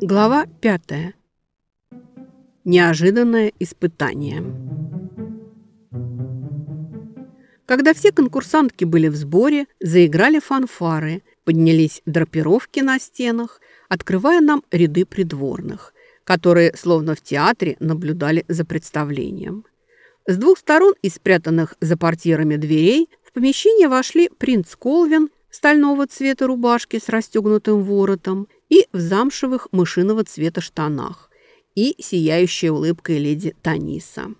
Глава пятая. Неожиданное испытание. Когда все конкурсантки были в сборе, заиграли фанфары, поднялись драпировки на стенах, открывая нам ряды придворных, которые, словно в театре, наблюдали за представлением. С двух сторон из спрятанных за портьерами дверей в помещение вошли принц Колвин стального цвета рубашки с расстегнутым воротом и в замшевых мышиного цвета штанах, и сияющая улыбкой леди Таниса.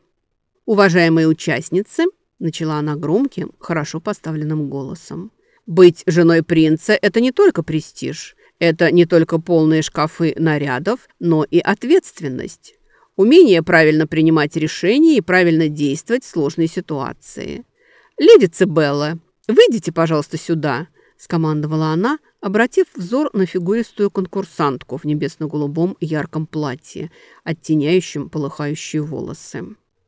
«Уважаемые участницы!» – начала она громким, хорошо поставленным голосом. «Быть женой принца – это не только престиж, это не только полные шкафы нарядов, но и ответственность, умение правильно принимать решения и правильно действовать в сложной ситуации. Леди Цибелла, выйдите, пожалуйста, сюда», – скомандовала она, обратив взор на фигуристую конкурсантку в небесно-голубом ярком платье, оттеняющем полыхающие волосы.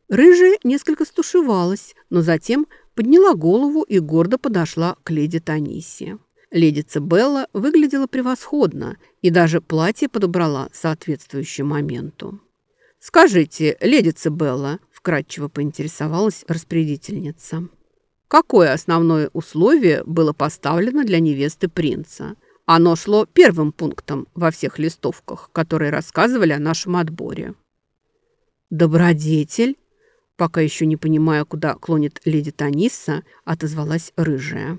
Рыжая несколько стушевалась, но затем подняла голову и гордо подошла к леди Танисе. Леди Цибелла выглядела превосходно и даже платье подобрала соответствующему моменту. «Скажите, леди Цибелла», – вкратчиво поинтересовалась распорядительница, Какое основное условие было поставлено для невесты принца? Оно шло первым пунктом во всех листовках, которые рассказывали о нашем отборе. «Добродетель?» Пока еще не понимая, куда клонит леди Таниса, отозвалась рыжая.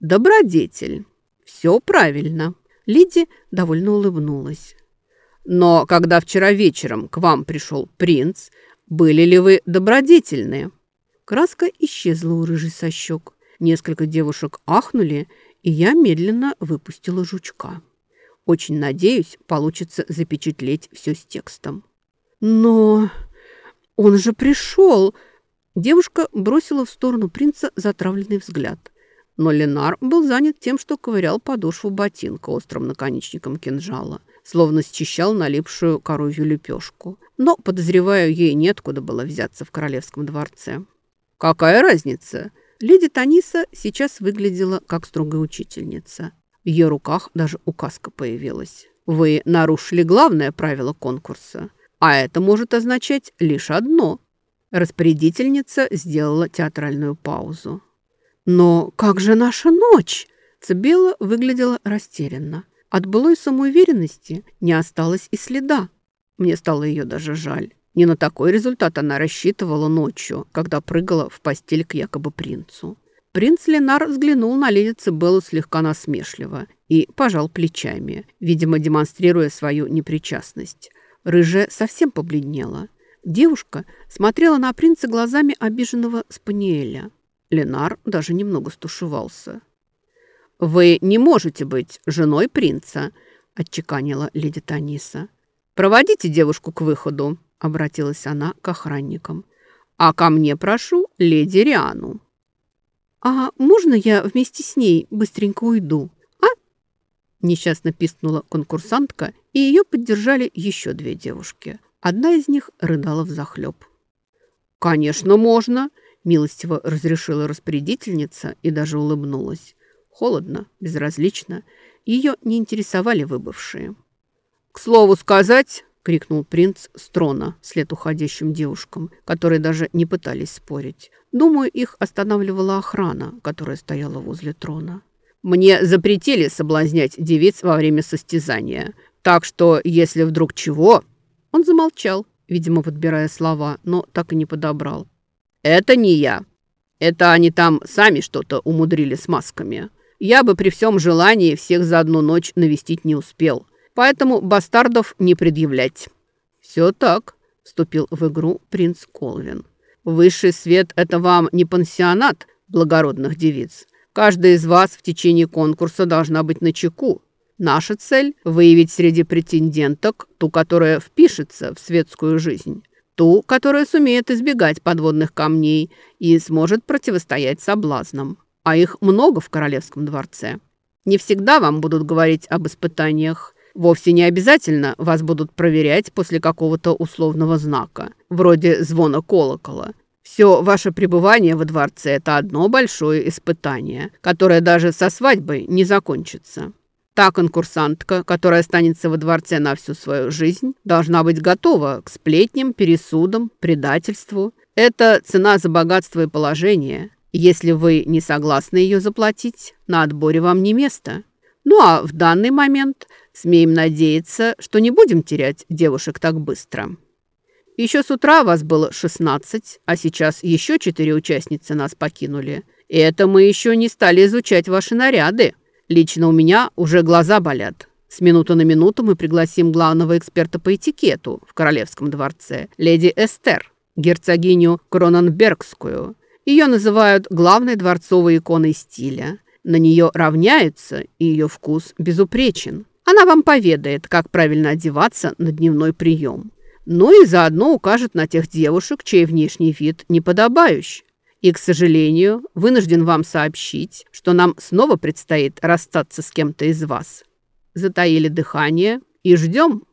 «Добродетель. Все правильно». Лиди довольно улыбнулась. «Но когда вчера вечером к вам пришел принц, были ли вы добродетельны?» Краска исчезла у рыжей со щек. Несколько девушек ахнули, и я медленно выпустила жучка. Очень надеюсь, получится запечатлеть все с текстом. «Но он же пришел!» Девушка бросила в сторону принца затравленный взгляд. Но Ленар был занят тем, что ковырял подошву ботинка острым наконечником кинжала, словно счищал налипшую коровью лепешку. Но, подозреваю, ей неоткуда было взяться в королевском дворце. «Какая разница?» Леди Таниса сейчас выглядела как строгая учительница. В ее руках даже указка появилась. «Вы нарушили главное правило конкурса, а это может означать лишь одно». Распорядительница сделала театральную паузу. «Но как же наша ночь?» Цибела выглядела растерянно. От былой самоуверенности не осталось и следа. Мне стало ее даже жаль. Не на такой результат она рассчитывала ночью, когда прыгала в постель к якобы принцу. Принц Ленар взглянул на леди Цибеллу слегка насмешливо и пожал плечами, видимо, демонстрируя свою непричастность. Рыжая совсем побледнела. Девушка смотрела на принца глазами обиженного спаниеля. Ленар даже немного стушевался. «Вы не можете быть женой принца», – отчеканила леди Таниса. «Проводите девушку к выходу» обратилась она к охранникам. «А ко мне прошу леди Риану». «А можно я вместе с ней быстренько уйду, а?» Несчастно пискнула конкурсантка, и ее поддержали еще две девушки. Одна из них рыдала взахлеб. «Конечно, можно!» – милостиво разрешила распорядительница и даже улыбнулась. Холодно, безразлично. Ее не интересовали выбывшие. «К слову сказать, – крикнул принц с трона вслед уходящим девушкам, которые даже не пытались спорить. Думаю, их останавливала охрана, которая стояла возле трона. «Мне запретили соблазнять девиц во время состязания, так что, если вдруг чего...» Он замолчал, видимо, подбирая слова, но так и не подобрал. «Это не я. Это они там сами что-то умудрили с масками. Я бы при всем желании всех за одну ночь навестить не успел поэтому бастардов не предъявлять». «Все так», – вступил в игру принц Колвин. «Высший свет – это вам не пансионат благородных девиц. Каждая из вас в течение конкурса должна быть на чеку. Наша цель – выявить среди претенденток ту, которая впишется в светскую жизнь, ту, которая сумеет избегать подводных камней и сможет противостоять соблазнам. А их много в королевском дворце». Не всегда вам будут говорить об испытаниях. Вовсе не обязательно вас будут проверять после какого-то условного знака, вроде звона колокола. Все ваше пребывание во дворце – это одно большое испытание, которое даже со свадьбой не закончится. Та конкурсантка, которая останется во дворце на всю свою жизнь, должна быть готова к сплетням, пересудам, предательству. Это цена за богатство и положение. Если вы не согласны ее заплатить, на отборе вам не место. Ну а в данный момент смеем надеяться, что не будем терять девушек так быстро. Еще с утра вас было 16, а сейчас еще четыре участницы нас покинули. И это мы еще не стали изучать ваши наряды. Лично у меня уже глаза болят. С минуты на минуту мы пригласим главного эксперта по этикету в Королевском дворце, леди Эстер, герцогиню Кроненбергскую. Ее называют главной дворцовой иконой стиля. На нее равняются, и ее вкус безупречен. Она вам поведает, как правильно одеваться на дневной прием. Ну и заодно укажет на тех девушек, чей внешний вид неподобающий. И, к сожалению, вынужден вам сообщить, что нам снова предстоит расстаться с кем-то из вас. Затаили дыхание и ждем.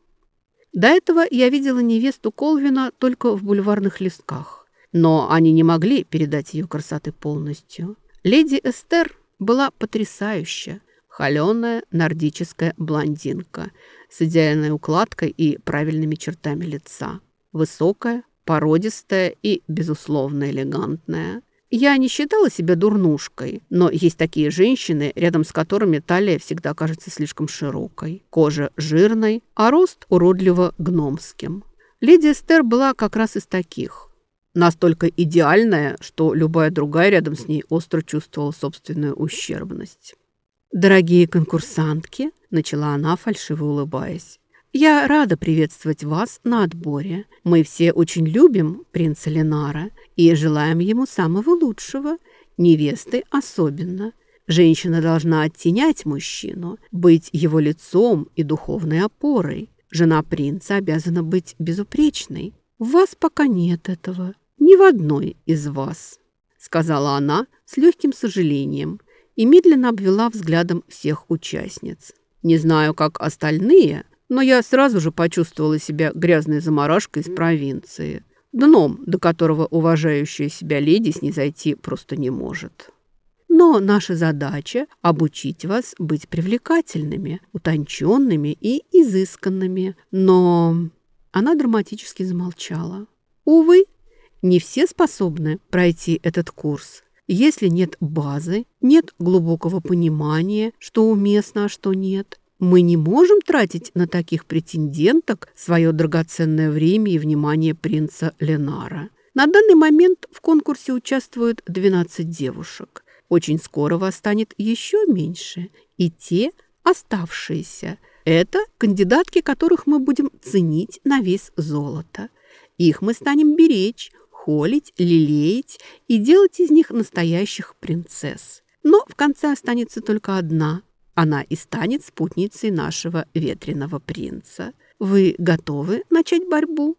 До этого я видела невесту Колвина только в бульварных листках, но они не могли передать ее красоты полностью. Леди Эстер была потрясающая, холеная нордическая блондинка с идеальной укладкой и правильными чертами лица. Высокая, породистая и, безусловно, элегантная. Я не считала себя дурнушкой, но есть такие женщины, рядом с которыми талия всегда кажется слишком широкой, кожа жирной, а рост уродливо гномским. Леди Эстер была как раз из таких. Настолько идеальная, что любая другая рядом с ней остро чувствовала собственную ущербность. «Дорогие конкурсантки», — начала она, фальшиво улыбаясь, я рада приветствовать вас на отборе. Мы все очень любим принца Ленара и желаем ему самого лучшего, невесты особенно. Женщина должна оттенять мужчину, быть его лицом и духовной опорой. Жена принца обязана быть безупречной. В вас пока нет этого, ни в одной из вас, сказала она с легким сожалением и медленно обвела взглядом всех участниц. Не знаю, как остальные, но я сразу же почувствовала себя грязной заморашкой из провинции, дном, до которого уважающая себя леди снизойти просто не может. Но наша задача – обучить вас быть привлекательными, утонченными и изысканными. Но она драматически замолчала. Увы, не все способны пройти этот курс. Если нет базы, нет глубокого понимания, что уместно, а что нет – мы не можем тратить на таких претенденток свое драгоценное время и внимание принца Ленара. На данный момент в конкурсе участвуют 12 девушек. Очень скоро вас станет еще меньше. И те оставшиеся – это кандидатки, которых мы будем ценить на вес золота. Их мы станем беречь, холить, лелеять и делать из них настоящих принцесс. Но в конце останется только одна – она и станет спутницей нашего ветреного принца. Вы готовы начать борьбу?»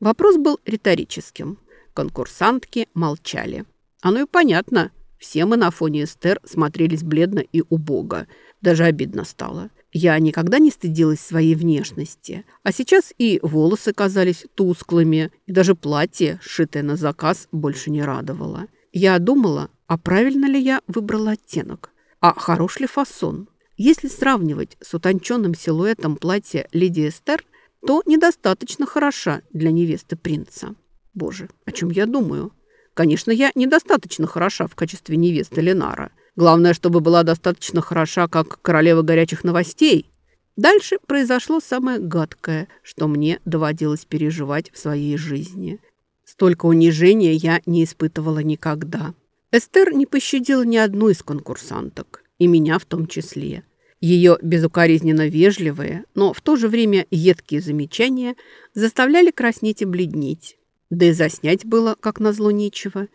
Вопрос был риторическим. Конкурсантки молчали. Оно и понятно. Все мы на фоне Эстер смотрелись бледно и убого. Даже обидно стало. Я никогда не стыдилась своей внешности. А сейчас и волосы казались тусклыми, и даже платье, сшитое на заказ, больше не радовало. Я думала, а правильно ли я выбрала оттенок? А хорош ли фасон? Если сравнивать с утонченным силуэтом платья леди Эстер, то недостаточно хороша для невесты принца. Боже, о чем я думаю? Конечно, я недостаточно хороша в качестве невесты Ленара. Главное, чтобы была достаточно хороша, как королева горячих новостей. Дальше произошло самое гадкое, что мне доводилось переживать в своей жизни. Столько унижения я не испытывала никогда. Эстер не пощадила ни одну из конкурсанток и меня в том числе. Ее безукоризненно вежливые, но в то же время едкие замечания заставляли краснеть и бледнеть. Да и заснять было, как назло, нечего.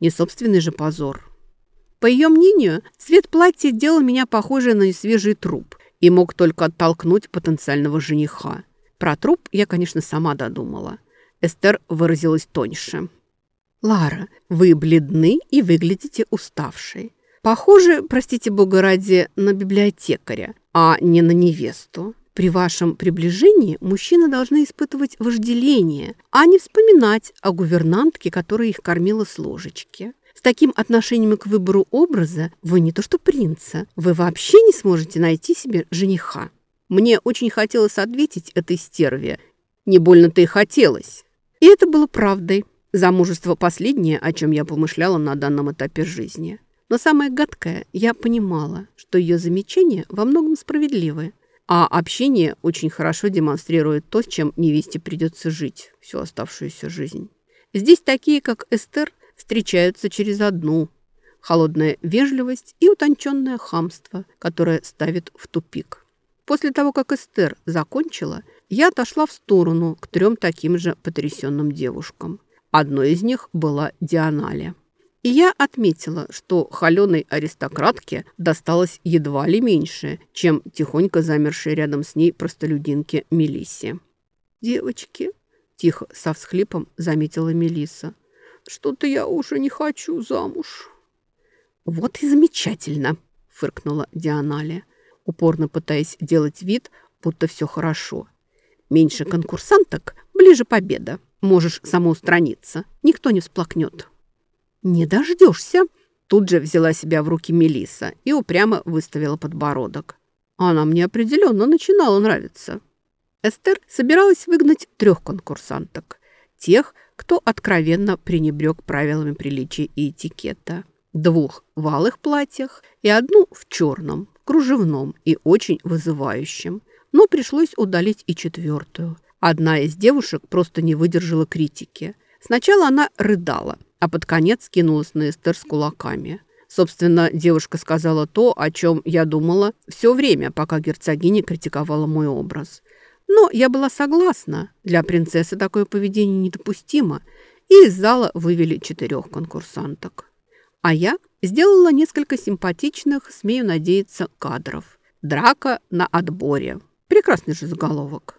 Не собственный же позор. По ее мнению, цвет платья делал меня похожей на свежий труп и мог только оттолкнуть потенциального жениха. Про труп я, конечно, сама додумала. Эстер выразилась тоньше. «Лара, вы бледны и выглядите уставшей. Похоже, простите бога ради, на библиотекаря, а не на невесту. При вашем приближении мужчины должны испытывать вожделение, а не вспоминать о гувернантке, которая их кормила с ложечки. С таким отношением к выбору образа вы не то что принца, вы вообще не сможете найти себе жениха. Мне очень хотелось ответить этой стерве. Не больно-то и хотелось. И это было правдой. Замужество последнее, о чем я помышляла на данном этапе жизни. Но самое гадкое, я понимала, что ее замечания во многом справедливы. А общение очень хорошо демонстрирует то, с чем невесте придется жить всю оставшуюся жизнь. Здесь такие, как Эстер, встречаются через одну. Холодная вежливость и утонченное хамство, которое ставит в тупик. После того, как Эстер закончила, я отошла в сторону к трем таким же потрясенным девушкам. Одной из них была Дианалия. И я отметила, что холеной аристократке досталось едва ли меньше, чем тихонько замершей рядом с ней простолюдинке Мелиссе. «Девочки», – тихо, со всхлипом заметила Мелисса, – «что-то я уже не хочу замуж». «Вот и замечательно», – фыркнула Дианалия, упорно пытаясь делать вид, будто все хорошо. «Меньше конкурсанток, ближе победа. Можешь самоустраниться, никто не всплакнет». «Не дождешься!» Тут же взяла себя в руки Мелиса и упрямо выставила подбородок. Она мне определенно начинала нравиться. Эстер собиралась выгнать трех конкурсанток. Тех, кто откровенно пренебрег правилами приличия и этикета. Двух в алых платьях и одну в черном, кружевном и очень вызывающем. Но пришлось удалить и четвертую. Одна из девушек просто не выдержала критики. Сначала она рыдала – а под конец кинулась на Эстер с кулаками. Собственно, девушка сказала то, о чем я думала все время, пока герцогиня критиковала мой образ. Но я была согласна. Для принцессы такое поведение недопустимо. И из зала вывели четырех конкурсанток. А я сделала несколько симпатичных, смею надеяться, кадров. Драка на отборе. Прекрасный же заголовок.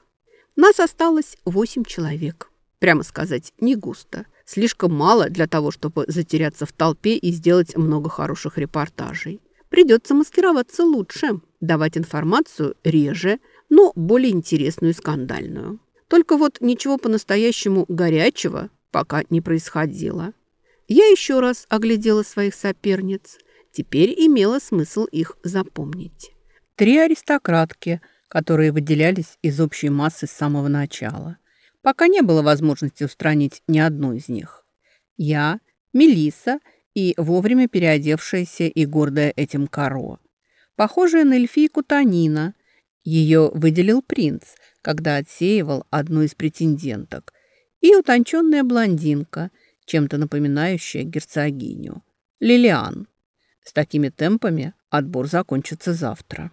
Нас осталось восемь человек. Прямо сказать, не густо. Слишком мало для того, чтобы затеряться в толпе и сделать много хороших репортажей. Придется маскироваться лучше, давать информацию реже, но более интересную и скандальную. Только вот ничего по-настоящему горячего пока не происходило. Я еще раз оглядела своих соперниц. Теперь имело смысл их запомнить. Три аристократки, которые выделялись из общей массы с самого начала пока не было возможности устранить ни одну из них. Я, Мелиса и вовремя переодевшаяся и гордая этим коро. Похожая на эльфийку Танина. Ее выделил принц, когда отсеивал одну из претенденток. И утонченная блондинка, чем-то напоминающая герцогиню. Лилиан. С такими темпами отбор закончится завтра.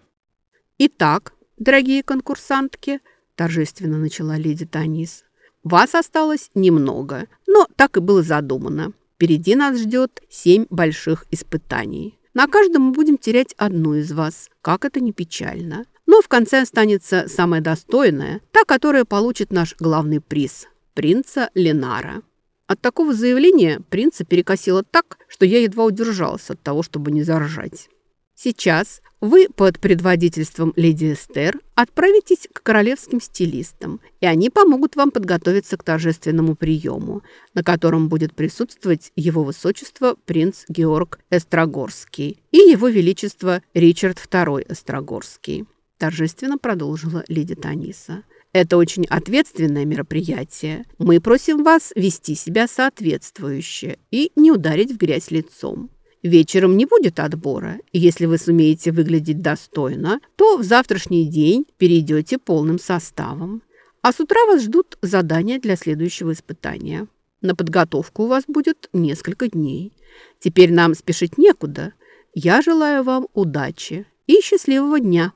«Итак, дорогие конкурсантки», торжественно начала леди Танис. «Вас осталось немного, но так и было задумано. Впереди нас ждет семь больших испытаний. На каждом мы будем терять одну из вас, как это не печально. Но в конце останется самая достойная, та, которая получит наш главный приз – принца Ленара». От такого заявления принца перекосило так, что я едва удержалась от того, чтобы не заржать. Сейчас вы под предводительством леди Эстер отправитесь к королевским стилистам, и они помогут вам подготовиться к торжественному приему, на котором будет присутствовать его высочество принц Георг Эстрагорский и его величество Ричард II Эстрагорский. Торжественно продолжила леди Таниса. Это очень ответственное мероприятие. Мы просим вас вести себя соответствующе и не ударить в грязь лицом. Вечером не будет отбора, если вы сумеете выглядеть достойно, то в завтрашний день перейдете полным составом. А с утра вас ждут задания для следующего испытания. На подготовку у вас будет несколько дней. Теперь нам спешить некуда. Я желаю вам удачи и счастливого дня.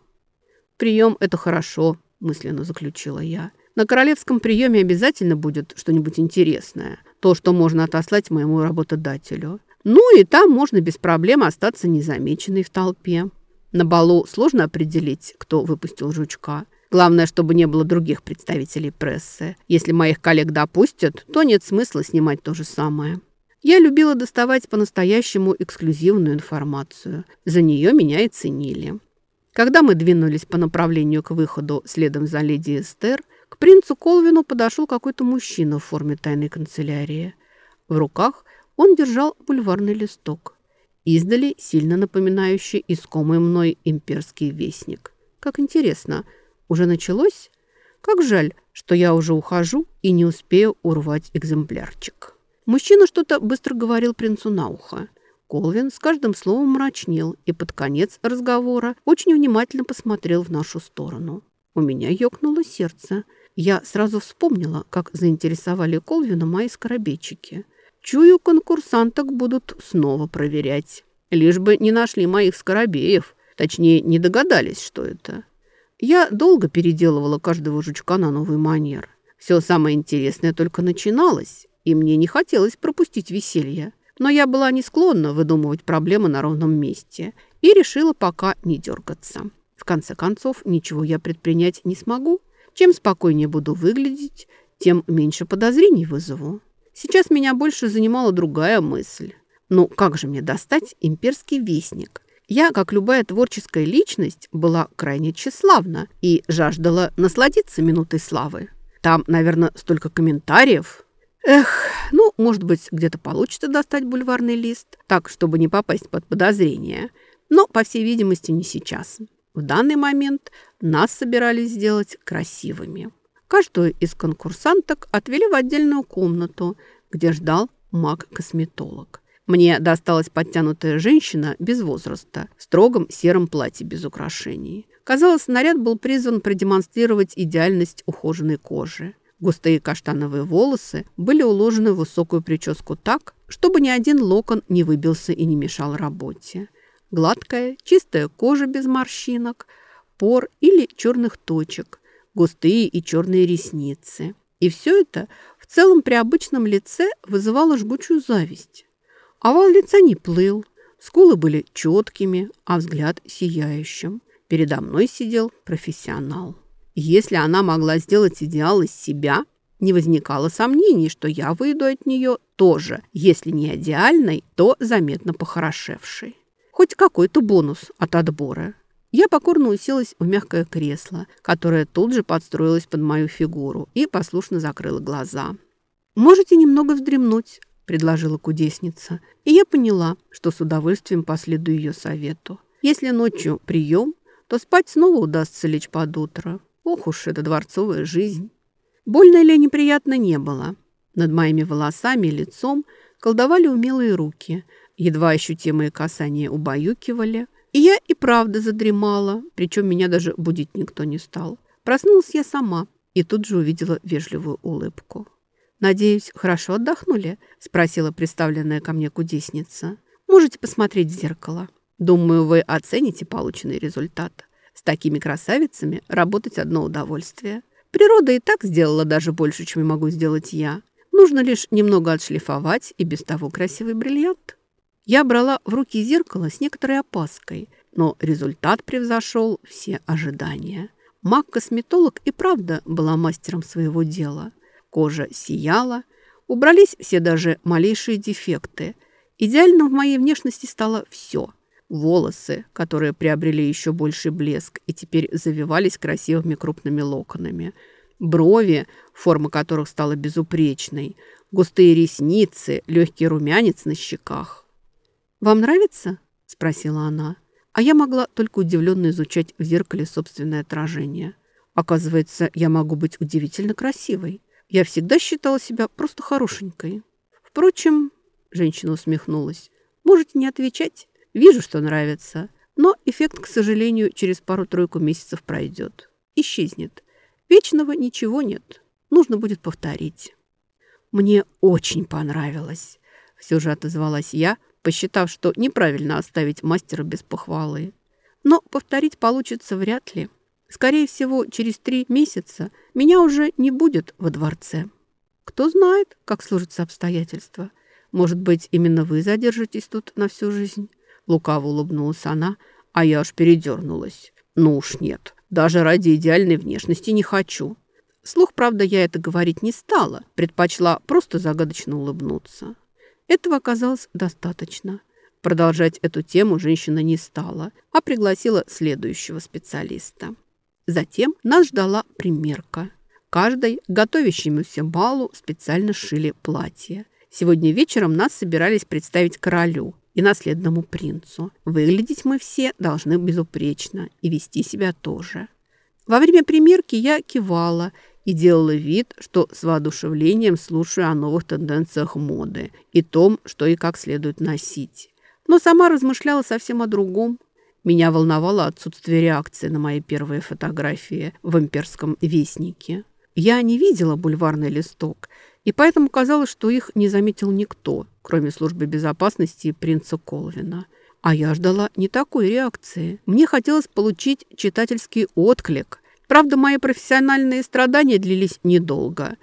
Прием – это хорошо, мысленно заключила я. На королевском приеме обязательно будет что-нибудь интересное. То, что можно отослать моему работодателю. Ну и там можно без проблем остаться незамеченной в толпе. На балу сложно определить, кто выпустил жучка. Главное, чтобы не было других представителей прессы. Если моих коллег допустят, то нет смысла снимать то же самое. Я любила доставать по-настоящему эксклюзивную информацию. За нее меня и ценили. Когда мы двинулись по направлению к выходу следом за леди Эстер, к принцу Колвину подошел какой-то мужчина в форме тайной канцелярии. В руках он держал бульварный листок. Издали сильно напоминающий искомый мной имперский вестник. Как интересно, уже началось? Как жаль, что я уже ухожу и не успею урвать экземплярчик. Мужчина что-то быстро говорил принцу на ухо. Колвин с каждым словом мрачнел и под конец разговора очень внимательно посмотрел в нашу сторону. У меня ёкнуло сердце. Я сразу вспомнила, как заинтересовали Колвина мои скоробейчики. Чую, конкурсанток будут снова проверять. Лишь бы не нашли моих скоробеев. Точнее, не догадались, что это. Я долго переделывала каждого жучка на новый манер. Все самое интересное только начиналось и мне не хотелось пропустить веселье. Но я была не склонна выдумывать проблемы на ровном месте и решила пока не дергаться. В конце концов, ничего я предпринять не смогу. Чем спокойнее буду выглядеть, тем меньше подозрений вызову. Сейчас меня больше занимала другая мысль. Ну, как же мне достать имперский вестник? Я, как любая творческая личность, была крайне тщеславна и жаждала насладиться минутой славы. Там, наверное, столько комментариев, Эх, ну, может быть, где-то получится достать бульварный лист, так, чтобы не попасть под подозрение. Но, по всей видимости, не сейчас. В данный момент нас собирались сделать красивыми. Каждую из конкурсанток отвели в отдельную комнату, где ждал маг-косметолог. Мне досталась подтянутая женщина без возраста, в строгом сером платье без украшений. Казалось, наряд был призван продемонстрировать идеальность ухоженной кожи. Густые каштановые волосы были уложены в высокую прическу так, чтобы ни один локон не выбился и не мешал работе. Гладкая, чистая кожа без морщинок, пор или черных точек, густые и черные ресницы. И все это в целом при обычном лице вызывало жгучую зависть. Овал лица не плыл, скулы были четкими, а взгляд сияющим. Передо мной сидел профессионал. Если она могла сделать идеал из себя, не возникало сомнений, что я выйду от нее тоже, если не идеальной, то заметно похорошевшей. Хоть какой-то бонус от отбора. Я покорно уселась в мягкое кресло, которое тут же подстроилось под мою фигуру, и послушно закрыла глаза. «Можете немного вздремнуть», – предложила кудесница, и я поняла, что с удовольствием последую ее совету. Если ночью прием, то спать снова удастся лечь под утро. Ох уж эта дворцовая жизнь. Больно или неприятно не было. Над моими волосами и лицом колдовали умелые руки. Едва ощутимые касания убаюкивали. И я и правда задремала, причем меня даже будить никто не стал. Проснулась я сама и тут же увидела вежливую улыбку. «Надеюсь, хорошо отдохнули?» – спросила представленная ко мне кудесница. «Можете посмотреть в зеркало. Думаю, вы оцените полученный результат». С такими красавицами работать одно удовольствие. Природа и так сделала даже больше, чем могу сделать я. Нужно лишь немного отшлифовать и без того красивый бриллиант. Я брала в руки зеркало с некоторой опаской, но результат превзошел все ожидания. Маг-косметолог и правда была мастером своего дела. Кожа сияла, убрались все даже малейшие дефекты. Идеально в моей внешности стало все – волосы, которые приобрели еще больший блеск и теперь завивались красивыми крупными локонами, брови, форма которых стала безупречной, густые ресницы, легкий румянец на щеках. «Вам нравится?» – спросила она. А я могла только удивленно изучать в зеркале собственное отражение. Оказывается, я могу быть удивительно красивой. Я всегда считала себя просто хорошенькой. Впрочем, женщина усмехнулась, можете не отвечать. Вижу, что нравится, но эффект, к сожалению, через пару-тройку месяцев пройдет. Исчезнет. Вечного ничего нет. Нужно будет повторить. Мне очень понравилось. Все же отозвалась я, посчитав, что неправильно оставить мастера без похвалы. Но повторить получится вряд ли. Скорее всего, через три месяца меня уже не будет во дворце. Кто знает, как сложатся обстоятельства. Может быть, именно вы задержитесь тут на всю жизнь. Лукаво улыбнулась она, а я аж передернулась. Ну уж нет, даже ради идеальной внешности не хочу. Слух, правда, я это говорить не стала, предпочла просто загадочно улыбнуться. Этого оказалось достаточно. Продолжать эту тему женщина не стала, а пригласила следующего специалиста. Затем нас ждала примерка. Каждой готовящемуся балу специально сшили платье. Сегодня вечером нас собирались представить королю и наследному принцу. Выглядеть мы все должны безупречно и вести себя тоже. Во время примерки я кивала и делала вид, что с воодушевлением слушаю о новых тенденциях моды и том, что и как следует носить но сама размышляла совсем о другом. Меня волновало отсутствие реакции на мои первые фотографии в имперском вестнике. Я не видела бульварный листок, и поэтому казалось, что их не заметил никто, кроме службы безопасности и принца Колвина. А я ждала не такой реакции. Мне хотелось получить читательский отклик. Правда, мои профессиональные страдания длились недолго.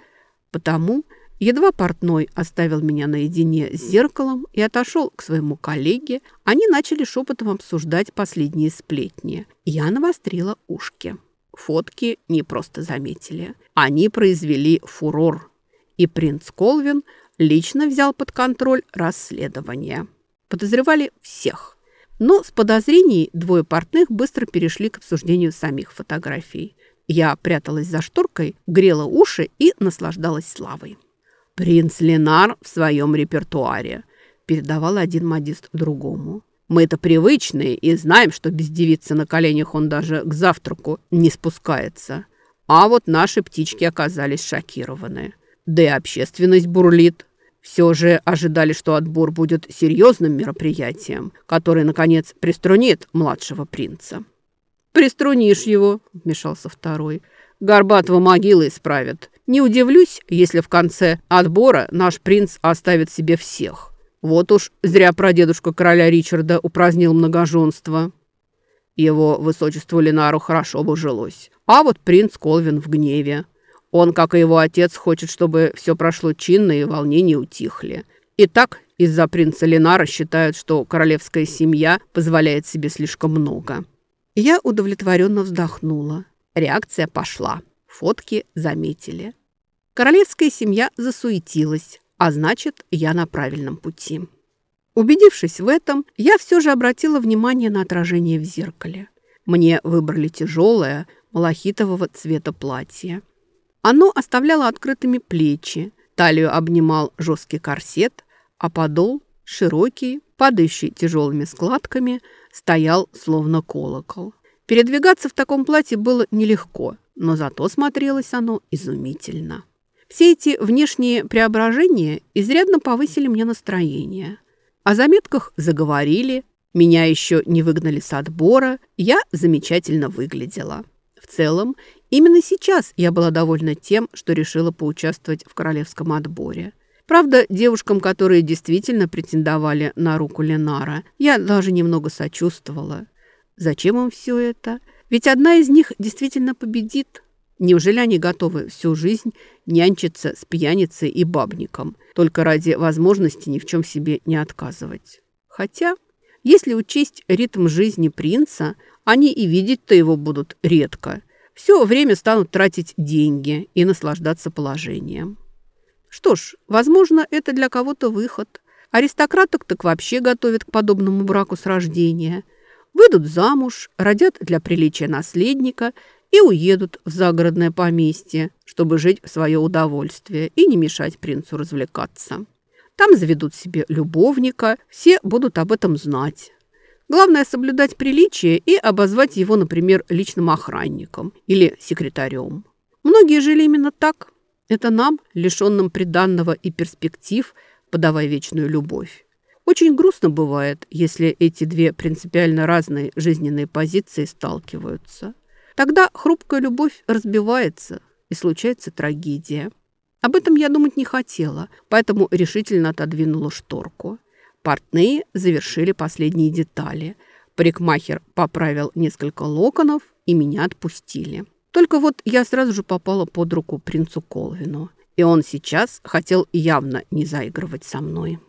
Потому Едва портной оставил меня наедине с зеркалом и отошел к своему коллеге, они начали шепотом обсуждать последние сплетни. Я навострила ушки. Фотки не просто заметили. Они произвели фурор. И принц Колвин лично взял под контроль расследование. Подозревали всех. Но с подозрений двое портных быстро перешли к обсуждению самих фотографий. Я пряталась за шторкой, грела уши и наслаждалась славой. «Принц Ленар в своем репертуаре», – передавал один модист другому. «Мы это привычные и знаем, что без девицы на коленях он даже к завтраку не спускается. А вот наши птички оказались шокированы. Да и общественность бурлит. Все же ожидали, что отбор будет серьезным мероприятием, который, наконец, приструнит младшего принца». «Приструнишь его», – вмешался второй. «Горбатого могилы исправят. Не удивлюсь, если в конце отбора наш принц оставит себе всех. Вот уж зря прадедушка короля Ричарда упразднил многоженство. Его высочеству Ленару хорошо бы жилось. А вот принц Колвин в гневе. Он, как и его отец, хочет, чтобы все прошло чинно и волнения утихли. И так из-за принца Ленара считают, что королевская семья позволяет себе слишком много. Я удовлетворенно вздохнула. Реакция пошла. Фотки заметили. Королевская семья засуетилась, а значит, я на правильном пути. Убедившись в этом, я все же обратила внимание на отражение в зеркале. Мне выбрали тяжелое, малахитового цвета платье. Оно оставляло открытыми плечи, талию обнимал жесткий корсет, а подол, широкий, падающий тяжелыми складками, стоял словно колокол. Передвигаться в таком платье было нелегко, но зато смотрелось оно изумительно. Все эти внешние преображения изрядно повысили мне настроение. О заметках заговорили, меня еще не выгнали с отбора, я замечательно выглядела. В целом, именно сейчас я была довольна тем, что решила поучаствовать в королевском отборе. Правда, девушкам, которые действительно претендовали на руку Ленара, я даже немного сочувствовала. Зачем им все это? Ведь одна из них действительно победит. Неужели они готовы всю жизнь нянчиться с пьяницей и бабником, только ради возможности ни в чем себе не отказывать? Хотя, если учесть ритм жизни принца, они и видеть-то его будут редко. Все время станут тратить деньги и наслаждаться положением. Что ж, возможно, это для кого-то выход. Аристократок так вообще готовят к подобному браку с рождения – выйдут замуж, родят для приличия наследника и уедут в загородное поместье, чтобы жить в свое удовольствие и не мешать принцу развлекаться. Там заведут себе любовника, все будут об этом знать. Главное соблюдать приличие и обозвать его, например, личным охранником или секретарем. Многие жили именно так. Это нам, лишенным приданного и перспектив, подавай вечную любовь. Очень грустно бывает, если эти две принципиально разные жизненные позиции сталкиваются. Тогда хрупкая любовь разбивается, и случается трагедия. Об этом я думать не хотела, поэтому решительно отодвинула шторку. Портные завершили последние детали. Парикмахер поправил несколько локонов, и меня отпустили. Только вот я сразу же попала под руку принцу Колвину, и он сейчас хотел явно не заигрывать со мной.